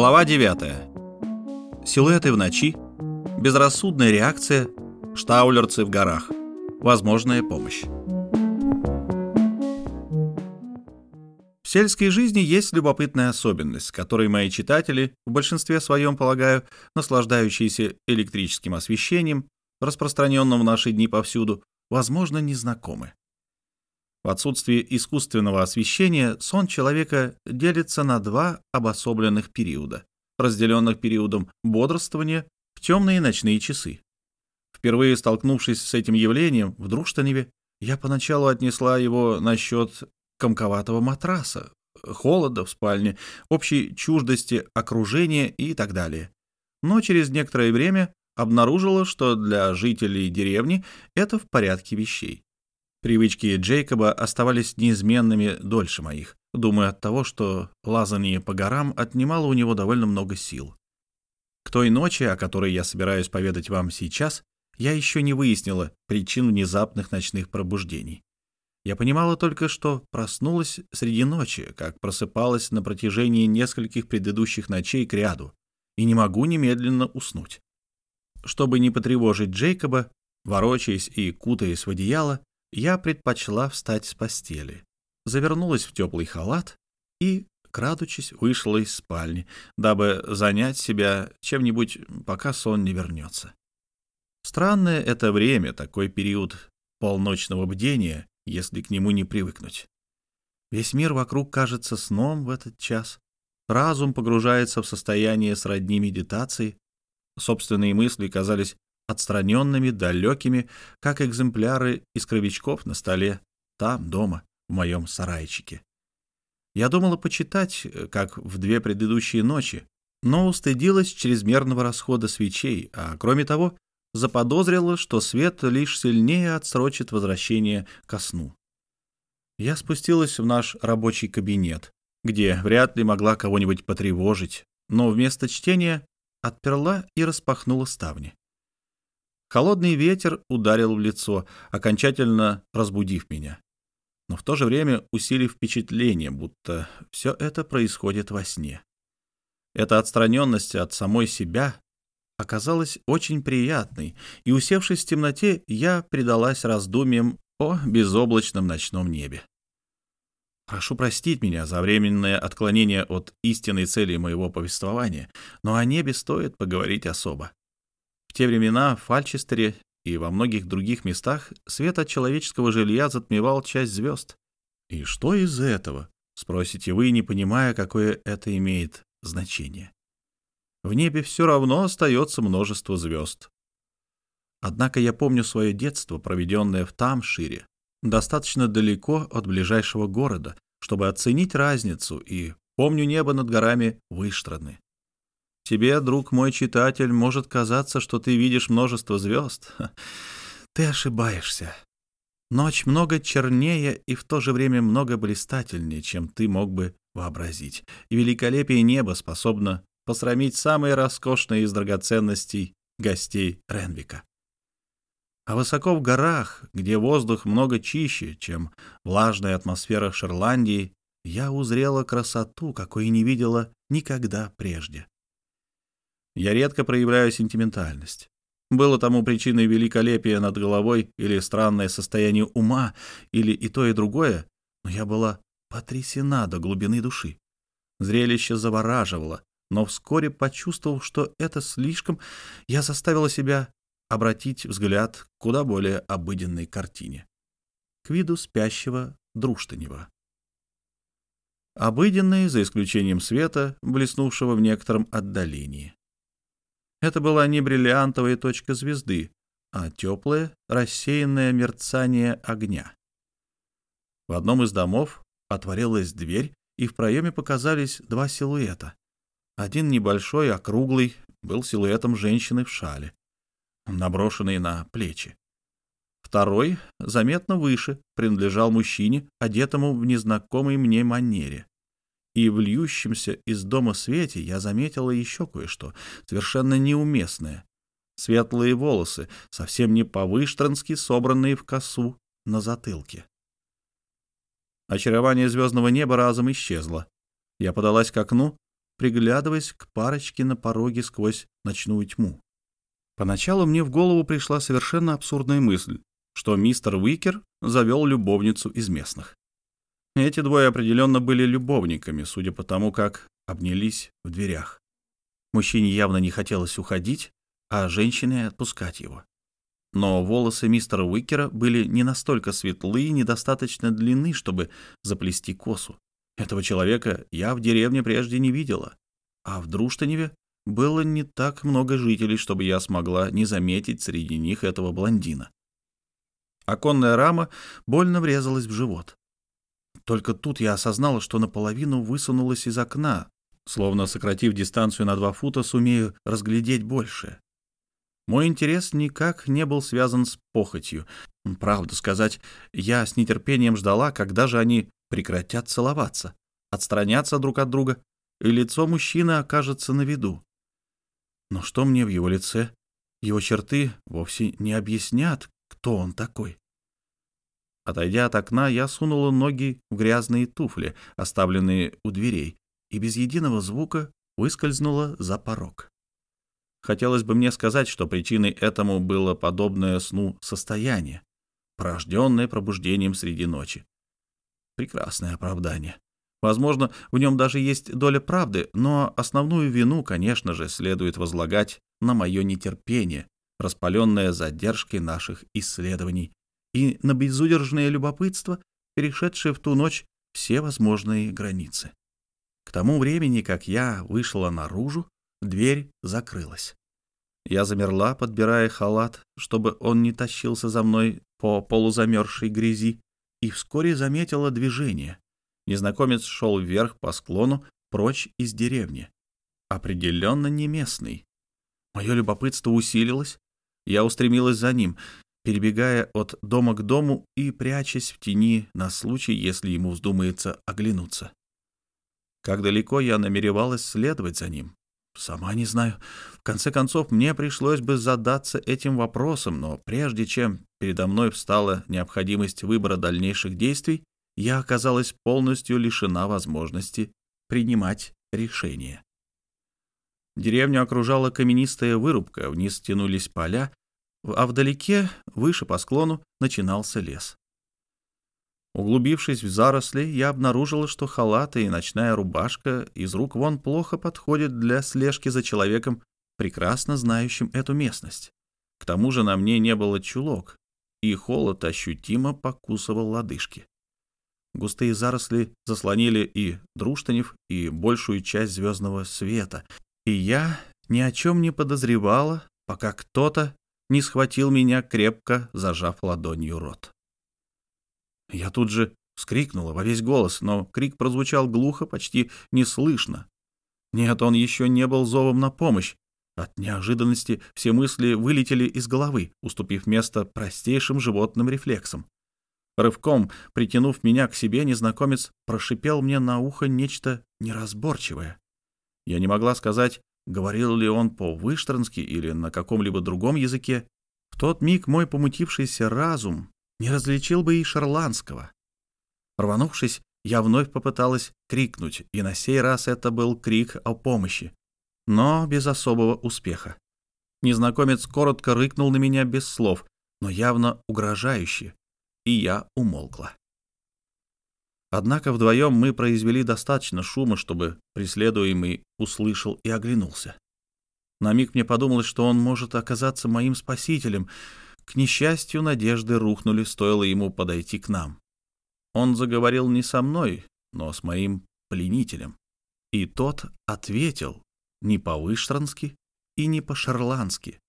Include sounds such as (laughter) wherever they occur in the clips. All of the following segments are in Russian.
Глава 9. Силуэты в ночи. Безрассудная реакция. Штаулерцы в горах. Возможная помощь. В сельской жизни есть любопытная особенность, которой мои читатели, в большинстве своем, полагаю, наслаждающиеся электрическим освещением, распространенным в наши дни повсюду, возможно, не знакомы. В отсутствие искусственного освещения сон человека делится на два обособленных периода, разделенных периодом бодрствования в темные ночные часы. Впервые столкнувшись с этим явлением в Друштаневе, я поначалу отнесла его насчет комковатого матраса, холода в спальне, общей чуждости окружения и так далее. Но через некоторое время обнаружила, что для жителей деревни это в порядке вещей. Привычки Джейкоба оставались неизменными дольше моих, думаю от того, что лазание по горам отнимало у него довольно много сил. К той ночи, о которой я собираюсь поведать вам сейчас, я еще не выяснила причин внезапных ночных пробуждений. Я понимала только, что проснулась среди ночи, как просыпалась на протяжении нескольких предыдущих ночей к ряду, и не могу немедленно уснуть. Чтобы не потревожить Джейкоба, ворочаясь и кутаясь в одеяло, я предпочла встать с постели, завернулась в теплый халат и, крадучись, вышла из спальни, дабы занять себя чем-нибудь, пока сон не вернется. Странное это время, такой период полночного бдения, если к нему не привыкнуть. Весь мир вокруг кажется сном в этот час. Разум погружается в состояние сродни медитации. Собственные мысли казались отстраненными, далекими, как экземпляры из кровичков на столе, там, дома, в моем сарайчике. Я думала почитать, э, как в две предыдущие ночи, но устыдилась чрезмерного расхода свечей, а кроме того, заподозрила, что свет лишь сильнее отсрочит возвращение ко сну. Я спустилась в наш рабочий кабинет, где вряд ли могла кого-нибудь потревожить, но вместо чтения отперла и распахнула ставни. Холодный ветер ударил в лицо, окончательно разбудив меня, но в то же время усилив впечатление, будто все это происходит во сне. Эта отстраненность от самой себя оказалась очень приятной, и, усевшись в темноте, я предалась раздумьям о безоблачном ночном небе. Прошу простить меня за временное отклонение от истинной цели моего повествования, но о небе стоит поговорить особо. В те времена в Фальчестере и во многих других местах свет от человеческого жилья затмевал часть звезд. И что из этого, спросите вы, не понимая, какое это имеет значение? В небе все равно остается множество звезд. Однако я помню свое детство, проведенное в Тамшире, достаточно далеко от ближайшего города, чтобы оценить разницу, и помню небо над горами Выштраны. Тебе, друг мой читатель, может казаться, что ты видишь множество звезд. (laughs) Ты ошибаешься. Ночь много чернее и в то же время много блистательнее, чем ты мог бы вообразить. И великолепие неба способно посрамить самые роскошные из драгоценностей гостей Ренвика. А высоко в горах, где воздух много чище, чем влажная атмосфера Шотландии, я узрела красоту, какой не видела никогда прежде. Я редко проявляю сентиментальность. Было тому причиной великолепие над головой или странное состояние ума, или и то, и другое, но я была потрясена до глубины души. Зрелище завораживало, но вскоре, почувствовав, что это слишком, я заставила себя обратить взгляд куда более обыденной картине. К виду спящего Друштанева. Обыденный, за исключением света, блеснувшего в некотором отдалении. Это была не бриллиантовая точка звезды, а теплое, рассеянное мерцание огня. В одном из домов отворилась дверь, и в проеме показались два силуэта. Один небольшой, округлый, был силуэтом женщины в шале, наброшенной на плечи. Второй, заметно выше, принадлежал мужчине, одетому в незнакомой мне манере и в льющемся из дома свете я заметила еще кое-что, совершенно неуместное. Светлые волосы, совсем не по-выштрански собранные в косу на затылке. Очарование звездного неба разом исчезло. Я подалась к окну, приглядываясь к парочке на пороге сквозь ночную тьму. Поначалу мне в голову пришла совершенно абсурдная мысль, что мистер Уикер завел любовницу из местных. Эти двое определенно были любовниками, судя по тому, как обнялись в дверях. Мужчине явно не хотелось уходить, а женщине отпускать его. Но волосы мистера Уикера были не настолько светлы и недостаточно длинны, чтобы заплести косу. Этого человека я в деревне прежде не видела, а в Друштаневе было не так много жителей, чтобы я смогла не заметить среди них этого блондина. Оконная рама больно врезалась в живот. Только тут я осознала, что наполовину высунулась из окна, словно сократив дистанцию на два фута, сумею разглядеть больше. Мой интерес никак не был связан с похотью. Правду сказать, я с нетерпением ждала, когда же они прекратят целоваться, отстранятся друг от друга, и лицо мужчины окажется на виду. Но что мне в его лице? Его черты вовсе не объяснят, кто он такой. Отойдя от окна, я сунула ноги в грязные туфли, оставленные у дверей, и без единого звука выскользнула за порог. Хотелось бы мне сказать, что причиной этому было подобное сну состояние, порожденное пробуждением среди ночи. Прекрасное оправдание. Возможно, в нем даже есть доля правды, но основную вину, конечно же, следует возлагать на мое нетерпение, распаленное задержкой наших исследований, и на безудержное любопытство, перешедшее в ту ночь все возможные границы. К тому времени, как я вышла наружу, Дверь закрылась. Я замерла, подбирая халат, чтобы он не тащился за мной по полузамерзшей грязи, и вскоре заметила движение. Незнакомец шел вверх по склону, прочь из деревни. Определенно не местный. Мое любопытство усилилось. Я устремилась за ним, перебегая от дома к дому и прячась в тени на случай, если ему вздумается оглянуться. Как далеко я намеревалась следовать за ним? Сама не знаю. В конце концов, мне пришлось бы задаться этим вопросом, но прежде чем передо мной встала необходимость выбора дальнейших действий, я оказалась полностью лишена возможности принимать решения. Деревню окружала каменистая вырубка, вниз тянулись поля, а вдалеке, выше по склону, начинался лес. Углубившись в заросли, я обнаружила, что халаты и ночная рубашка из рук вон плохо подходят для слежки за человеком, прекрасно знающим эту местность. К тому же на мне не было чулок, и холод ощутимо покусывал лодыжки. Густые заросли заслонили и Друштанев, и большую часть звездного света, и я ни о чем не подозревала, пока кто-то не схватил меня, крепко зажав ладонью рот. Я тут же вскрикнула во весь голос, но крик прозвучал глухо, почти неслышно. Нет, он еще не был зовом на помощь. От неожиданности все мысли вылетели из головы, уступив место простейшим животным рефлексам. Рывком, притянув меня к себе, незнакомец прошипел мне на ухо нечто неразборчивое. Я не могла сказать, говорил ли он по-выштрански или на каком-либо другом языке. В тот миг мой помутившийся разум не различил бы и шарландского. Рванувшись, я вновь попыталась крикнуть, и на сей раз это был крик о помощи, но без особого успеха. Незнакомец коротко рыкнул на меня без слов, но явно угрожающе, и я умолкла. Однако вдвоем мы произвели достаточно шума, чтобы преследуемый услышал и оглянулся. На миг мне подумалось, что он может оказаться моим спасителем, к несчастью, надежды рухнули, стоило ему подойти к нам. Он заговорил не со мной, но с моим пленителем. И тот ответил не по-выштрански и не по-шарландски.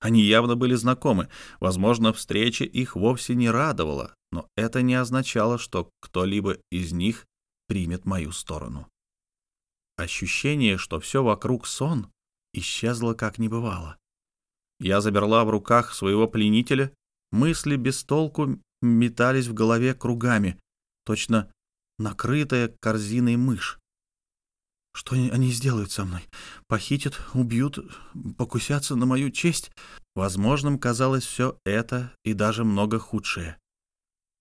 Они явно были знакомы. Возможно, встреча их вовсе не радовала, но это не означало, что кто-либо из них примет мою сторону. Ощущение, что все вокруг сон, исчезло как не бывало. Я замерла в руках своего пленителя, мысли без толку метались в голове кругами, точно накрытая корзиной мышь. Что они сделают со мной? Похитят, убьют, покусятся на мою честь? Возможным казалось все это и даже много худшее.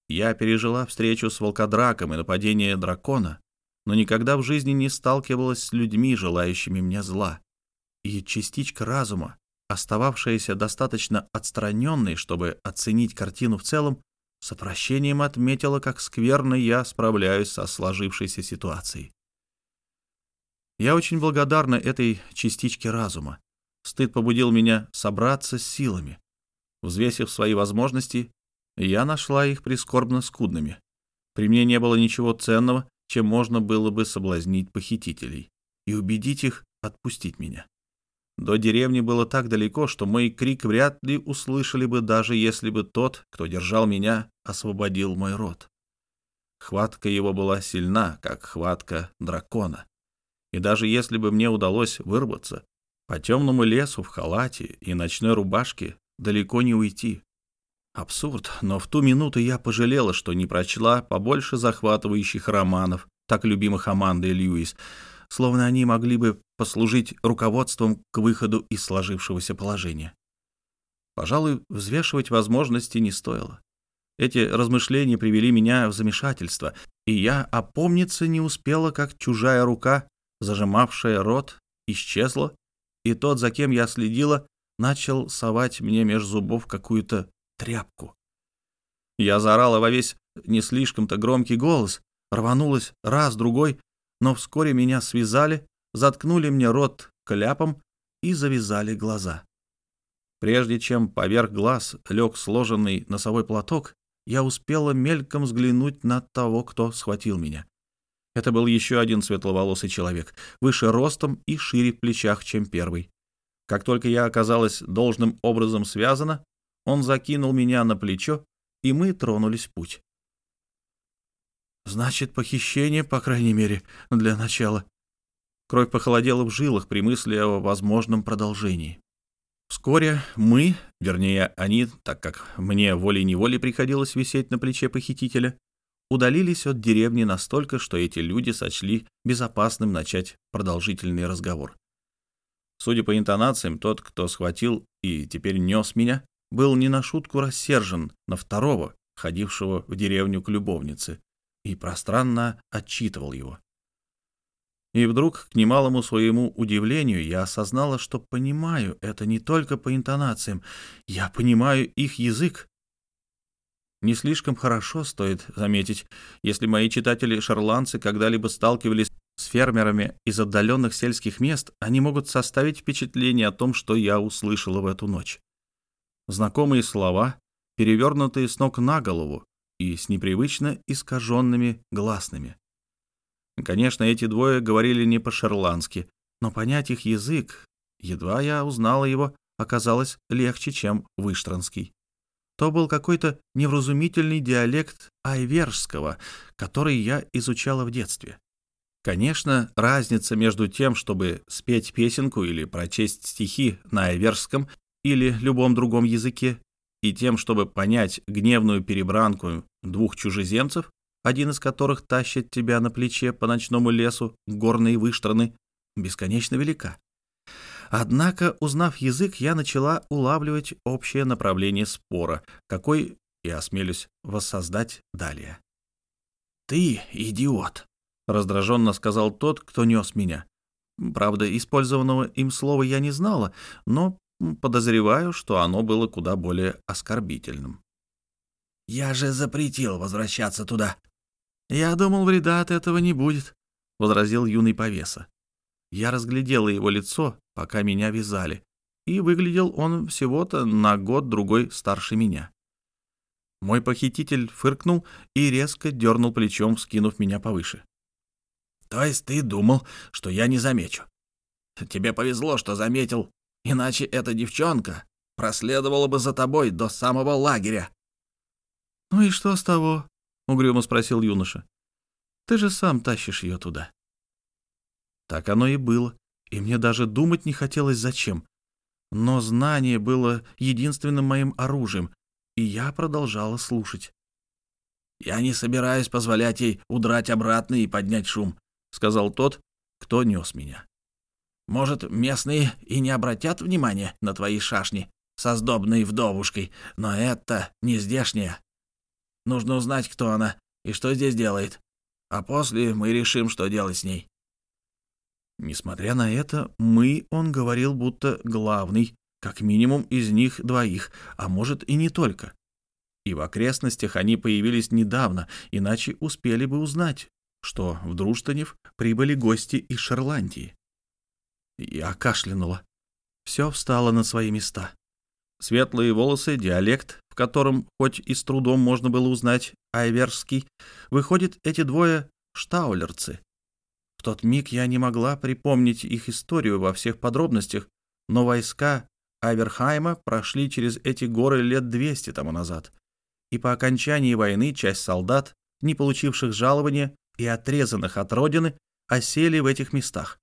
Я пережила встречу с волкодраком и нападение дракона, но никогда в жизни не сталкивалась с людьми, желающими мне зла. И частичка разума, остававшаяся достаточно отстраненной, чтобы оценить картину в целом, с отвращением отметила, как скверно я справляюсь со сложившейся ситуацией. Я очень благодарна этой частичке разума. Стыд побудил меня собраться с силами. Взвесив свои возможности, я нашла их прискорбно скудными. При мне не было ничего ценного, чем можно было бы соблазнить похитителей и убедить их отпустить меня. До деревни было так далеко, что мой крик вряд ли услышали бы, даже если бы тот, кто держал меня, освободил мой рот. Хватка его была сильна, как хватка дракона. И даже если бы мне удалось вырваться, по темному лесу в халате и ночной рубашке далеко не уйти. Абсурд, но в ту минуту я пожалела, что не прочла побольше захватывающих романов, так любимых Амандой Льюис, словно они могли бы послужить руководством к выходу из сложившегося положения. Пожалуй, взвешивать возможности не стоило. Эти размышления привели меня в замешательство, и я опомниться не успела, как чужая рука, зажимавшая рот, исчезла, и тот, за кем я следила, начал совать мне меж зубов какую-то тряпку. Я заорала во весь не слишком-то громкий голос, рванулась раз, другой, но вскоре меня связали, заткнули мне рот кляпом и завязали глаза. Прежде чем поверх глаз лег сложенный носовой платок, я успела мельком взглянуть на того, кто схватил меня. Это был еще один светловолосый человек, выше ростом и шире в плечах, чем первый. Как только я оказалась должным образом связана, он закинул меня на плечо, и мы тронулись в путь. Значит, похищение, по крайней мере, для начала. Кровь похолодела в жилах при мысли о возможном продолжении. Вскоре мы, вернее, они, так как мне волей-неволей приходилось висеть на плече похитителя, удалились от деревни настолько, что эти люди сочли безопасным начать продолжительный разговор. Судя по интонациям, тот, кто схватил и теперь нес меня, был не на шутку рассержен на второго, ходившего в деревню к любовнице, и пространно отчитывал его. И вдруг, к немалому своему удивлению, я осознала, что понимаю это не только по интонациям, я понимаю их язык. Не слишком хорошо, стоит заметить, если мои читатели-шарландцы когда-либо сталкивались с фермерами из отдаленных сельских мест, они могут составить впечатление о том, что я услышала в эту ночь. Знакомые слова, перевернутые с ног на голову, и с непривычно искаженными гласными. Конечно, эти двое говорили не по-шерландски, но понять их язык, едва я узнала его, оказалось легче, чем выштранский. То был какой-то невразумительный диалект айверского, который я изучала в детстве. Конечно, разница между тем, чтобы спеть песенку или прочесть стихи на айверском или любом другом языке, и тем, чтобы понять гневную перебранку двух чужеземцев, один из которых тащит тебя на плече по ночному лесу, горные выштраны, бесконечно велика. Однако, узнав язык, я начала улавливать общее направление спора, какой и осмелюсь воссоздать далее. «Ты идиот», — раздраженно сказал тот, кто нес меня. Правда, использованного им слова я не знала, но Подозреваю, что оно было куда более оскорбительным. «Я же запретил возвращаться туда». «Я думал, вреда от этого не будет», — возразил юный повеса. Я разглядела его лицо, пока меня вязали, и выглядел он всего-то на год-другой старше меня. Мой похититель фыркнул и резко дернул плечом, скинув меня повыше. «То есть ты думал, что я не замечу? Тебе повезло, что заметил Иначе эта девчонка проследовала бы за тобой до самого лагеря. — Ну и что с того? — угрюмо спросил юноша. — Ты же сам тащишь ее туда. Так оно и было, и мне даже думать не хотелось зачем. Но знание было единственным моим оружием, и я продолжала слушать. «Я не собираюсь позволять ей удрать обратно и поднять шум», — сказал тот, кто нес меня. Может, местные и не обратят внимания на твои шашни со сдобной вдовушкой, но это не здешняя. Нужно узнать, кто она и что здесь делает. а после мы решим, что делать с ней». Несмотря на это, мы, он говорил, будто главный, как минимум из них двоих, а может и не только. И в окрестностях они появились недавно, иначе успели бы узнать, что в Друштанев прибыли гости из Шотландии. Я кашлянула. Все встало на свои места. Светлые волосы, диалект, в котором хоть и с трудом можно было узнать айверский, выходит, эти двое штаулерцы. В тот миг я не могла припомнить их историю во всех подробностях, но войска Айверхайма прошли через эти горы лет 200 тому назад, и по окончании войны часть солдат, не получивших жалования и отрезанных от родины, осели в этих местах.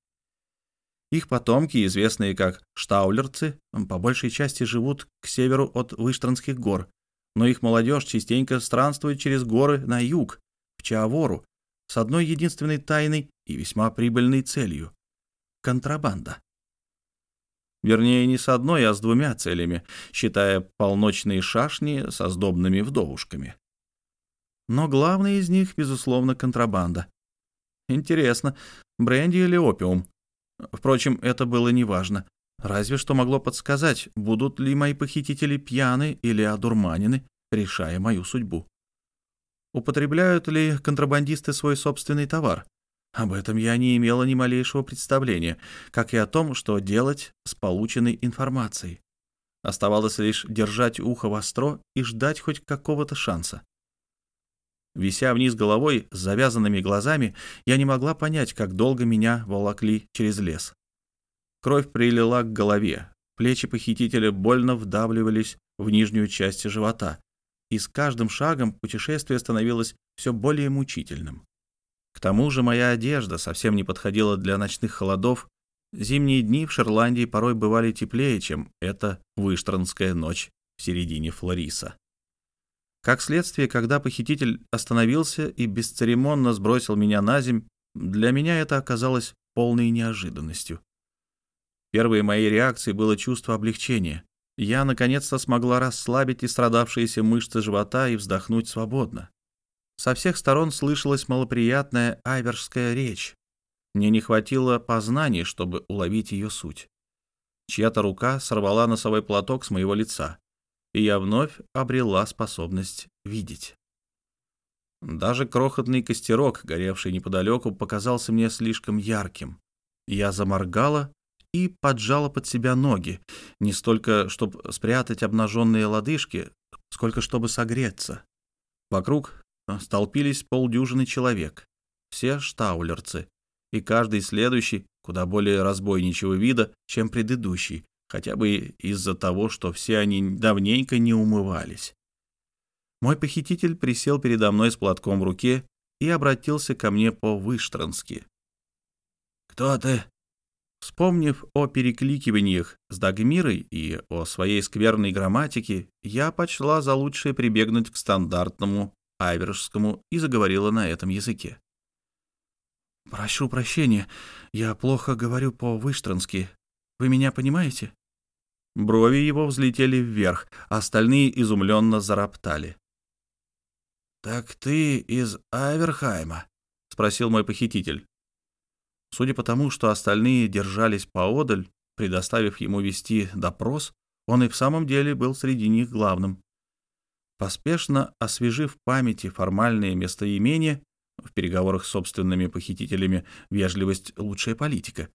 Их потомки, известные как штаулерцы, по большей части живут к северу от Выштранских гор, но их молодежь частенько странствует через горы на юг, в Чаавору, с одной единственной тайной и весьма прибыльной целью — контрабанда. Вернее, не с одной, а с двумя целями, считая полночные шашни со сдобными вдовушками. Но главная из них, безусловно, контрабанда. Интересно, бренди или опиум? Впрочем, это было неважно. Разве что могло подсказать, будут ли мои похитители пьяны или одурманены, решая мою судьбу. Употребляют ли контрабандисты свой собственный товар? Об этом я не имела ни малейшего представления, как и о том, что делать с полученной информацией. Оставалось лишь держать ухо востро и ждать хоть какого-то шанса. Вися вниз головой с завязанными глазами, я не могла понять, как долго меня волокли через лес. Кровь прилила к голове, плечи похитителя больно вдавливались в нижнюю часть живота, и с каждым шагом путешествие становилось все более мучительным. К тому же моя одежда совсем не подходила для ночных холодов. Зимние дни в Шотландии порой бывали теплее, чем эта выштранская ночь в середине Флориса. Как следствие, когда похититель остановился и бесцеремонно сбросил меня на земь, для меня это оказалось полной неожиданностью. Первой моей реакцией было чувство облегчения. Я наконец-то смогла расслабить и страдавшиеся мышцы живота и вздохнуть свободно. Со всех сторон слышалась малоприятная айверская речь. Мне не хватило познаний, чтобы уловить ее суть. Чья-то рука сорвала носовой платок с моего лица и я вновь обрела способность видеть. Даже крохотный костерок, горевший неподалеку, показался мне слишком ярким. Я заморгала и поджала под себя ноги, не столько, чтобы спрятать обнаженные лодыжки, сколько чтобы согреться. Вокруг столпились полдюжины человек, все штаулерцы, и каждый следующий куда более разбойничего вида, чем предыдущий, хотя бы из-за того, что все они давненько не умывались. Мой похититель присел передо мной с платком в руке и обратился ко мне по-выштрански. «Кто ты?» Вспомнив о перекликиваниях с Дагмирой и о своей скверной грамматике, я почла за лучшее прибегнуть к стандартному айверскому и заговорила на этом языке. «Прошу прощения, я плохо говорю по-выштрански. Вы меня понимаете?» Брови его взлетели вверх, остальные изумленно зароптали. «Так ты из Аверхайма?» — спросил мой похититель. Судя по тому, что остальные держались поодаль, предоставив ему вести допрос, он и в самом деле был среди них главным. Поспешно освежив памяти формальные местоимения, в переговорах с собственными похитителями вежливость — лучшая политика,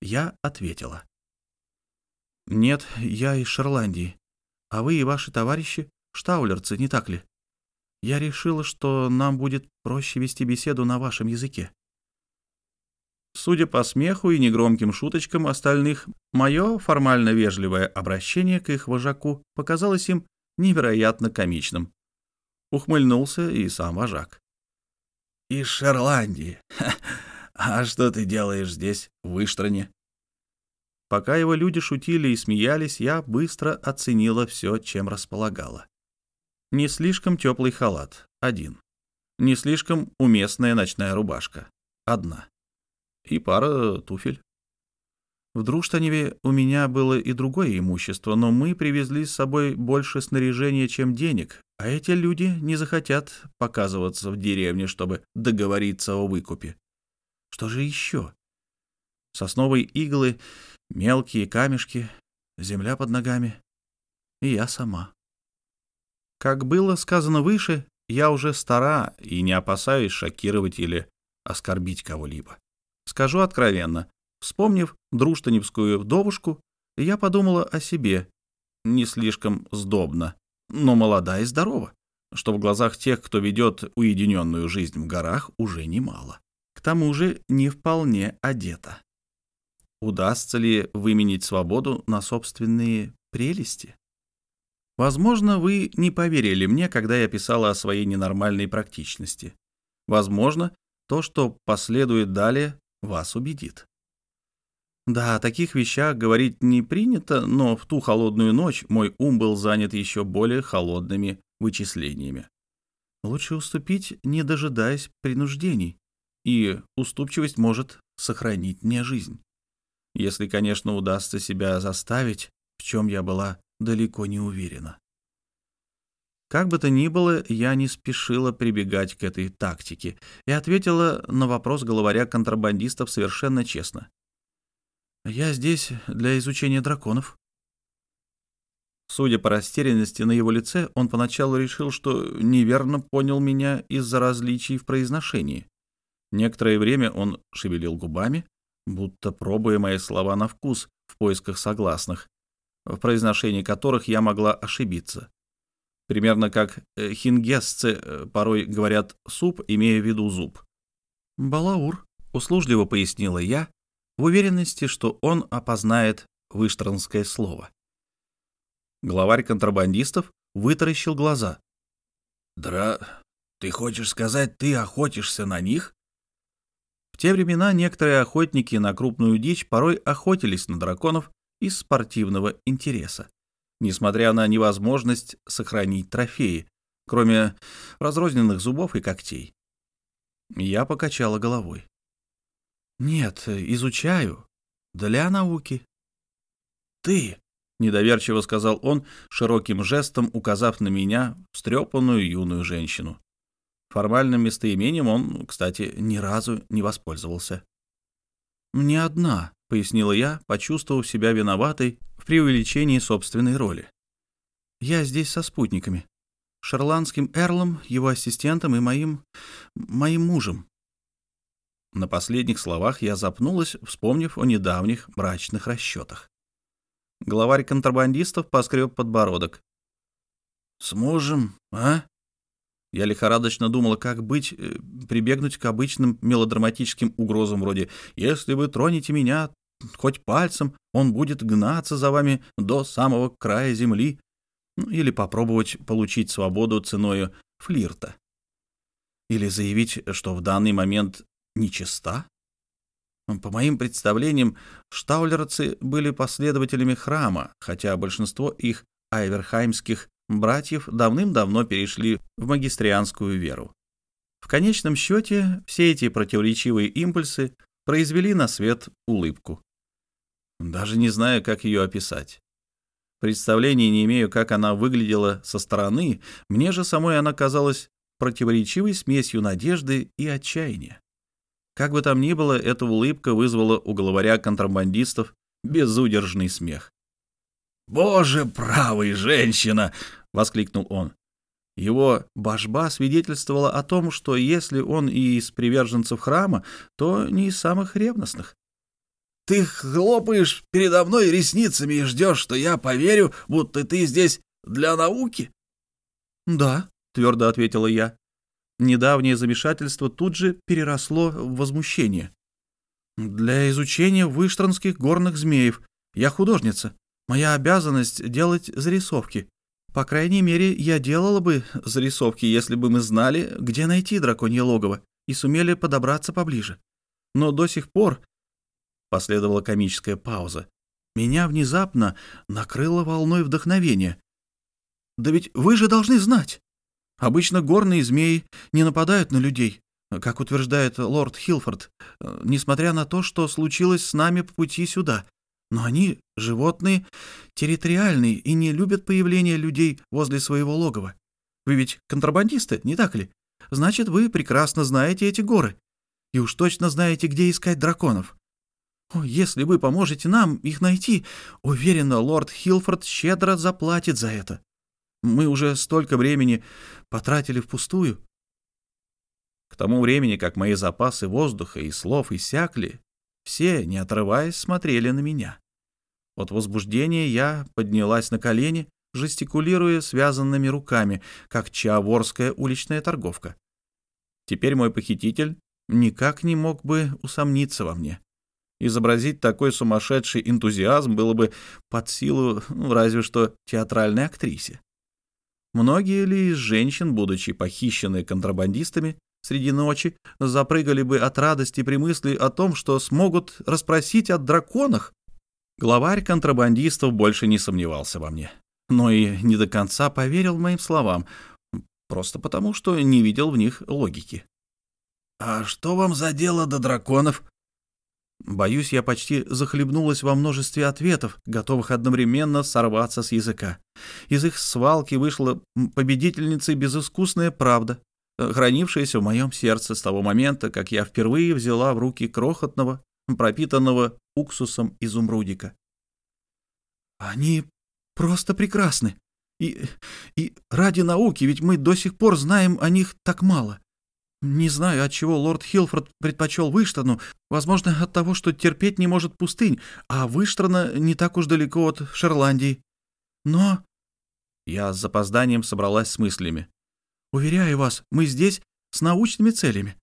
я ответила. «Нет, я из Шотландии. А вы и ваши товарищи — штаулерцы, не так ли? Я решила, что нам будет проще вести беседу на вашем языке». Судя по смеху и негромким шуточкам остальных, мое формально вежливое обращение к их вожаку показалось им невероятно комичным. Ухмыльнулся и сам вожак. «Из Шотландии. (laughs) А что ты делаешь здесь, в Выштране?» Пока его люди шутили и смеялись, я быстро оценила все, чем располагала. Не слишком теплый халат — один. Не слишком уместная ночная рубашка — одна. И пара туфель. В Друштаневе у меня было и другое имущество, но мы привезли с собой больше снаряжения, чем денег, А эти люди не захотят показываться в деревне, чтобы договориться о выкупе. Что же еще? Сосновые иглы, мелкие камешки, земля под ногами и я сама. Как было сказано выше, я уже стара и не опасаюсь шокировать или оскорбить кого-либо. Скажу откровенно, вспомнив друштаневскую вдовушку, я подумала о себе, не слишком сдобно, но молода и здорова, что в глазах тех, кто ведет уединенную жизнь в горах, уже немало. К тому же не вполне одета. Удастся ли выменить свободу на собственные прелести? Возможно, вы не поверили мне, когда я писала о своей ненормальной практичности. Возможно, то, что последует далее, вас убедит. Да, о таких вещах говорить не принято, но в ту холодную ночь мой ум был занят еще более холодными вычислениями. Лучше уступить, не дожидаясь принуждений, и уступчивость может сохранить мне жизнь. Если, конечно, удастся себя заставить, в чем я была далеко не уверена. Как бы то ни было, я не спешила прибегать к этой тактике и ответила на вопрос главаря контрабандистов совершенно честно. «Я здесь для изучения драконов». Судя по растерянности на его лице, он поначалу решил, что неверно понял меня из-за различий в произношении. Некоторое время он шевелил губами, будто пробуя мои слова на вкус в поисках согласных, в произношении которых я могла ошибиться. Примерно как э, хингесцы э, порой говорят «суп», имея в виду зуб. «Балаур», — услужливо пояснила я, в уверенности, что он опознает выштранское слово. Главарь контрабандистов вытаращил глаза. «Дра... Ты хочешь сказать, ты охотишься на них?» Те времена некоторые охотники на крупную дичь порой охотились на драконов из спортивного интереса, несмотря на невозможность сохранить трофеи, кроме разрозненных зубов и когтей. Я покачала головой. «Нет, изучаю. Для науки». «Ты!» — недоверчиво сказал он, широким жестом указав на меня, встрепанную юную женщину. Формальным местоимением он, кстати, ни разу не воспользовался. «Не одна», — пояснила я, почувствовав себя виноватой в преувеличении собственной роли. «Я здесь со спутниками. Шарландским Эрлом, его ассистентом и моим... моим мужем». На последних словах я запнулась, вспомнив о недавних брачных расчетах. Главарь контрабандистов поскреб подбородок. «С мужем, а?» Я лихорадочно думала, как быть, э, прибегнуть к обычным мелодраматическим угрозам вроде «Если вы тронете меня хоть пальцем, он будет гнаться за вами до самого края земли», ну, или попробовать получить свободу ценой флирта. Или заявить, что в данный момент нечиста. По моим представлениям, штаулерцы были последователями храма, хотя большинство их айверхаймских братьев давным-давно перешли в магистрианскую веру. В конечном счете, все эти противоречивые импульсы произвели на свет улыбку. Даже не знаю, как ее описать. Представления не имею, как она выглядела со стороны, мне же самой она казалась противоречивой смесью надежды и отчаяния. Как бы там ни было, эта улыбка вызвала у главаря контрабандистов безудержный смех. «Боже правый, женщина!» — воскликнул он. Его башба свидетельствовала о том, что если он и из приверженцев храма, то не из самых ревностных. «Ты хлопаешь передо мной ресницами и ждешь, что я поверю, будто ты здесь для науки?» «Да», — твердо ответила я. Недавнее замешательство тут же переросло в возмущение. «Для изучения выштранских горных змеев. Я художница. Моя обязанность — делать зарисовки. По крайней мере, я делала бы зарисовки, если бы мы знали, где найти драконье логово и сумели подобраться поближе. Но до сих пор...» Последовала комическая пауза. Меня внезапно накрыло волной вдохновения. «Да ведь вы же должны знать! Обычно горные змеи не нападают на людей, как утверждает лорд Хилфорд, несмотря на то, что случилось с нами по пути сюда. Но они, животные, территориальные и не любят появления людей возле своего логова. Вы ведь контрабандисты, не так ли? Значит, вы прекрасно знаете эти горы. И уж точно знаете, где искать драконов. О, если вы поможете нам их найти, уверена, лорд Хилфорд щедро заплатит за это. Мы уже столько времени потратили впустую. К тому времени, как мои запасы воздуха и слов иссякли, все, не отрываясь, смотрели на меня. От возбуждения я поднялась на колени, жестикулируя связанными руками, как чаворская уличная торговка. Теперь мой похититель никак не мог бы усомниться во мне. Изобразить такой сумасшедший энтузиазм было бы под силу, ну, разве что театральной актрисе. Многие ли из женщин, будучи похищены контрабандистами среди ночи, запрыгали бы от радости при мысли о том, что смогут расспросить о драконах? Главарь контрабандистов больше не сомневался во мне, но и не до конца поверил моим словам, просто потому, что не видел в них логики. «А что вам за дело до драконов?» Боюсь, я почти захлебнулась во множестве ответов, готовых одновременно сорваться с языка. Из их свалки вышла победительницей безыскусная правда, хранившаяся в моем сердце с того момента, как я впервые взяла в руки крохотного, пропитанного уксусом изумрудика. «Они просто прекрасны. И, и ради науки, ведь мы до сих пор знаем о них так мало. Не знаю, от чего лорд Хилфорд предпочел Выштрану. Возможно, от того, что терпеть не может пустынь, а Выштрана не так уж далеко от Шерландии. Но... Я с запозданием собралась с мыслями. Уверяю вас, мы здесь с научными целями.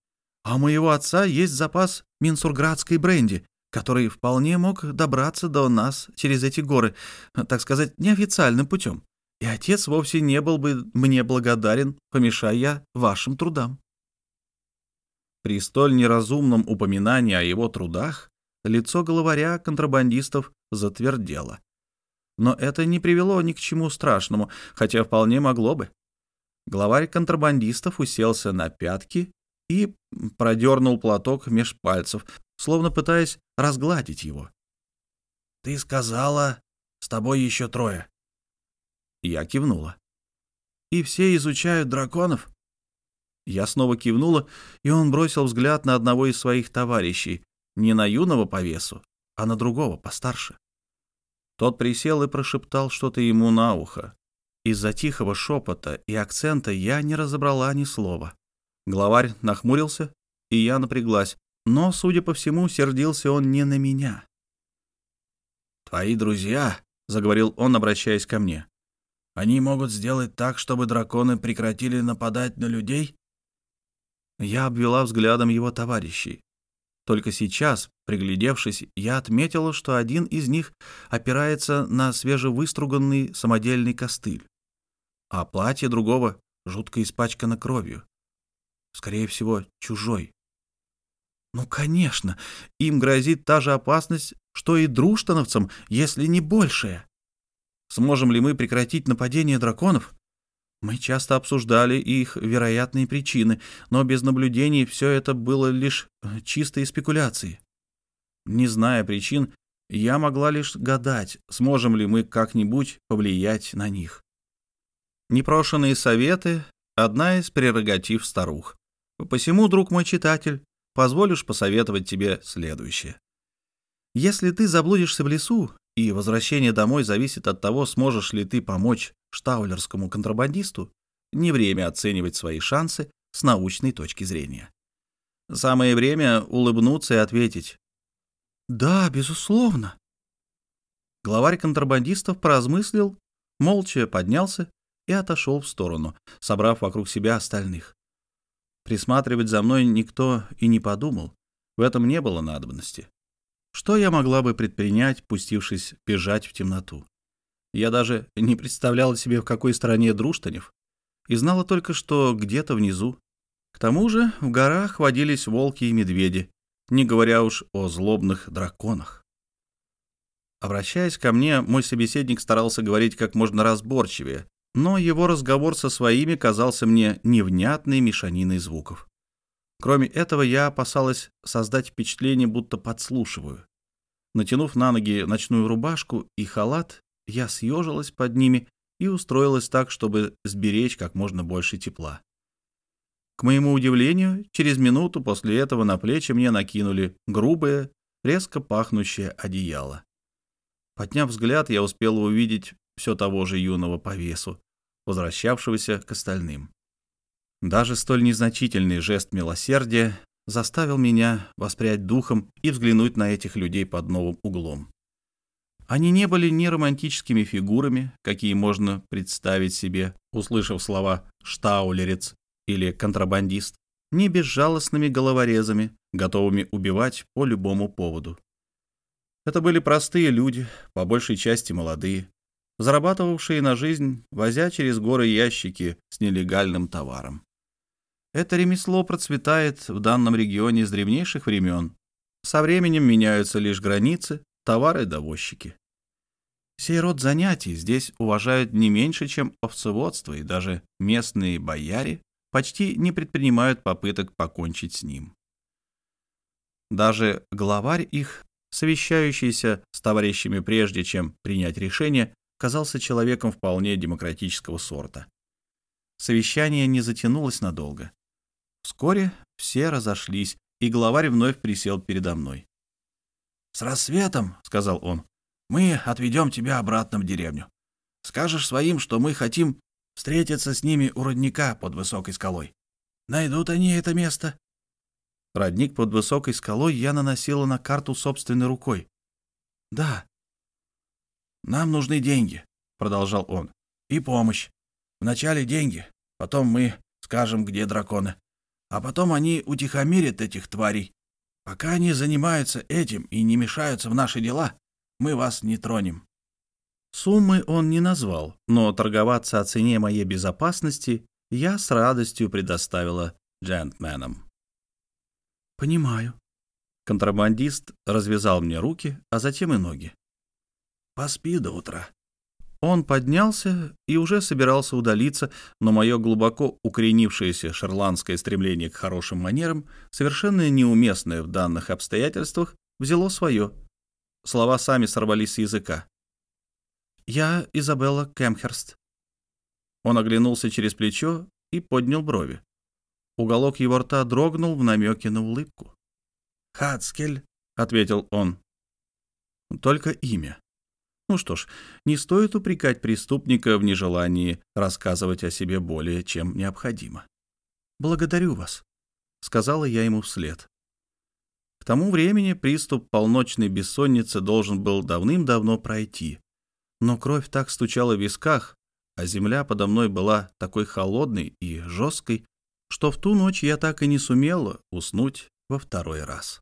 А у моего отца есть запас минсурградской бренди, который вполне мог добраться до нас через эти горы, так сказать, неофициальным путем. И отец вовсе не был бы мне благодарен, помешая вашим трудам. При столь неразумном упоминании о его трудах лицо главаря контрабандистов затвердело. Но это не привело ни к чему страшному, хотя вполне могло бы. Главарь контрабандистов уселся на пятки и продернул платок меж пальцев, словно пытаясь разгладить его. «Ты сказала, с тобой еще трое». Я кивнула. «И все изучают драконов?» Я снова кивнула, и он бросил взгляд на одного из своих товарищей, не на юного по весу, а на другого, постарше. Тот присел и прошептал что-то ему на ухо. Из-за тихого шепота и акцента я не разобрала ни слова. Главарь нахмурился, и я напряглась, но, судя по всему, сердился он не на меня. «Твои друзья», — заговорил он, обращаясь ко мне, — «они могут сделать так, чтобы драконы прекратили нападать на людей?» Я обвела взглядом его товарищей. Только сейчас, приглядевшись, я отметила, что один из них опирается на свежевыструганный самодельный костыль, а платье другого жутко испачкано кровью. Скорее всего, чужой. Ну, конечно, им грозит та же опасность, что и друштановцам, если не большая. Сможем ли мы прекратить нападение драконов? Мы часто обсуждали их вероятные причины, но без наблюдений все это было лишь э, чистой спекуляцией. Не зная причин, я могла лишь гадать, сможем ли мы как-нибудь повлиять на них. Непрошенные советы — одна из прерогатив старух. Посему, друг мой читатель, позволишь посоветовать тебе следующее. Если ты заблудишься в лесу, и возвращение домой зависит от того, сможешь ли ты помочь штаулерскому контрабандисту, не время оценивать свои шансы с научной точки зрения. Самое время улыбнуться и ответить «Да, безусловно». Главарь контрабандистов поразмыслил, молча поднялся и отошел в сторону, собрав вокруг себя остальных. Присматривать за мной никто и не подумал, в этом не было надобности. Что я могла бы предпринять, пустившись бежать в темноту? Я даже не представляла себе, в какой стороне Друштанев, и знала только, что где-то внизу. К тому же в горах водились волки и медведи, не говоря уж о злобных драконах. Обращаясь ко мне, мой собеседник старался говорить как можно разборчивее, но его разговор со своими казался мне невнятной мешаниной звуков. Кроме этого, я опасалась создать впечатление, будто подслушиваю. Натянув на ноги ночную рубашку и халат, я съежилась под ними и устроилась так, чтобы сберечь как можно больше тепла. К моему удивлению, через минуту после этого на плечи мне накинули грубое, резко пахнущее одеяло. Подняв взгляд, я успел увидеть все того же юного по весу, возвращавшегося к остальным. Даже столь незначительный жест милосердия заставил меня воспрять духом и взглянуть на этих людей под новым углом. Они не были ни романтическими фигурами, какие можно представить себе, услышав слова «штаулерец» или «контрабандист», ни безжалостными головорезами, готовыми убивать по любому поводу. Это были простые люди, по большей части молодые, зарабатывавшие на жизнь, возя через горы ящики с нелегальным товаром. Это ремесло процветает в данном регионе с древнейших времен. Со временем меняются лишь границы, товары-довозчики. Сей род занятий здесь уважают не меньше, чем овцеводство, и даже местные бояре почти не предпринимают попыток покончить с ним. Даже главарь их, совещающийся с товарищами прежде, чем принять решение, казался человеком вполне демократического сорта. Совещание не затянулось надолго. Вскоре все разошлись, и главарь вновь присел передо мной. «С рассветом, — сказал он, — мы отведем тебя обратно в деревню. Скажешь своим, что мы хотим встретиться с ними у родника под высокой скалой. Найдут они это место?» Родник под высокой скалой я наносила на карту собственной рукой. «Да, «Нам нужны деньги», — продолжал он, — «и помощь. Вначале деньги, потом мы скажем, где драконы. А потом они утихомирят этих тварей. Пока они занимаются этим и не мешаются в наши дела, мы вас не тронем». Суммы он не назвал, но торговаться о цене моей безопасности я с радостью предоставила джентльменам. «Понимаю». Контрабандист развязал мне руки, а затем и ноги. Поспи до утра». Он поднялся и уже собирался удалиться, но мое глубоко укоренившееся шерландское стремление к хорошим манерам, совершенно неуместное в данных обстоятельствах, взяло свое. Слова сами сорвались с языка. «Я Изабелла Кемхерст». Он оглянулся через плечо и поднял брови. Уголок его рта дрогнул в намеке на улыбку. «Хацкель», — ответил он. Только имя. Ну что ж, не стоит упрекать преступника в нежелании рассказывать о себе более, чем необходимо. «Благодарю вас», — сказала я ему вслед. К тому времени приступ полночной бессонницы должен был давным-давно пройти, но кровь так стучала в висках, а земля подо мной была такой холодной и жесткой, что в ту ночь я так и не сумела уснуть во второй раз.